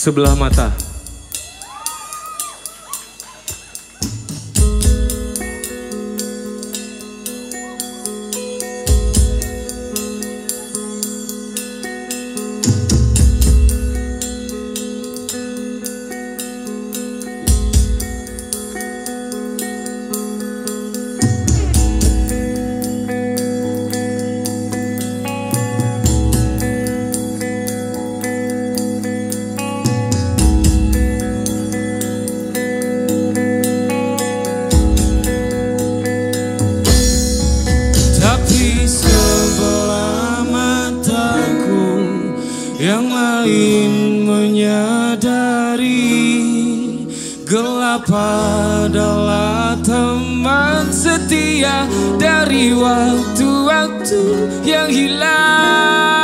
sebelah mata. Yang lain menyadari Gelap adalah teman setia dari waktu-waktu yang hilang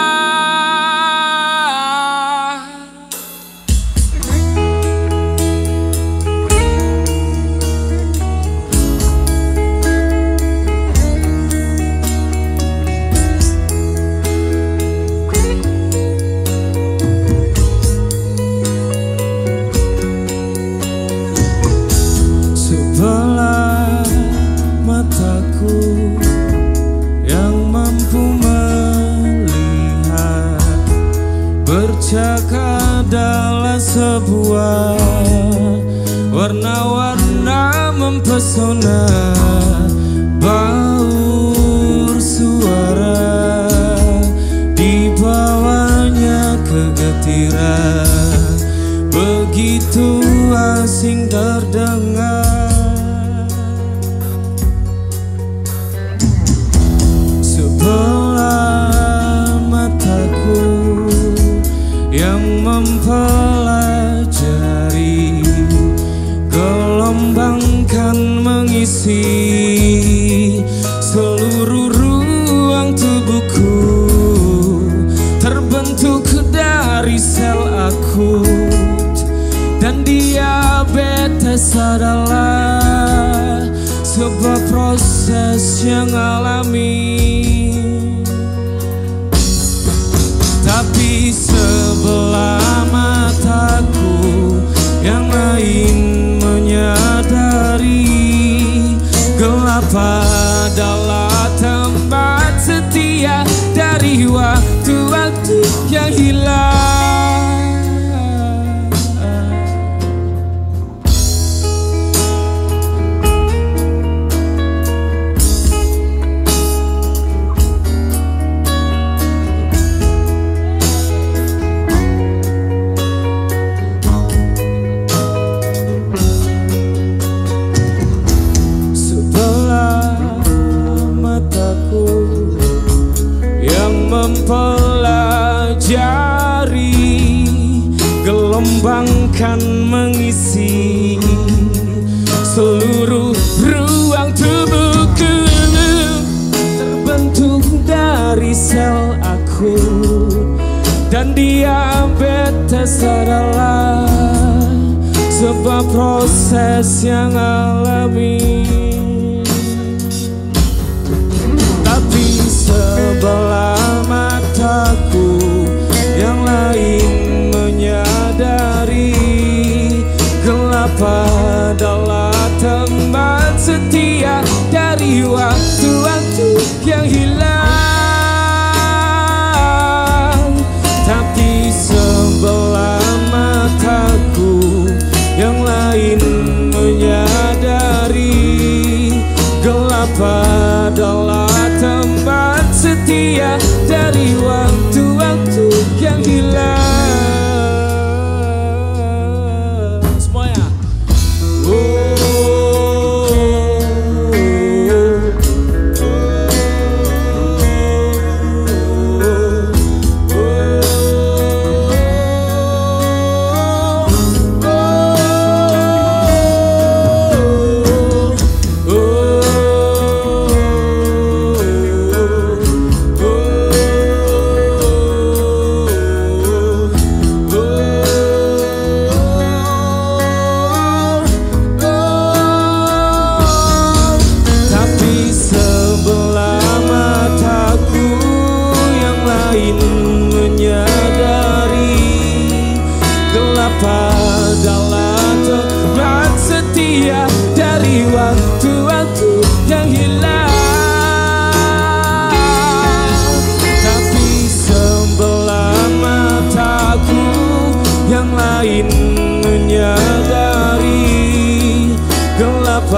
Bercakap dalam sebuah warna-warna mempesona mempelajari Gelombang kan mengisi seluruh ruang tubuhku. Terbentuk dari sel akut dan diabetes adalah sebuah proses yang alami sebelah mataku yang lain menyadari Gelap adalah tempat setia dari waktu-waktu yang hilang mengisi seluruh ruang tubuhku. Terbentuk dari sel aku dan diabetes adalah sebuah proses yang alami. Tapi setia dari waktu-waktu lain menyadari gelap adalah teman setia dari waktu-waktu yang hilang. Tapi sebelah mataku yang lain menyadari gelap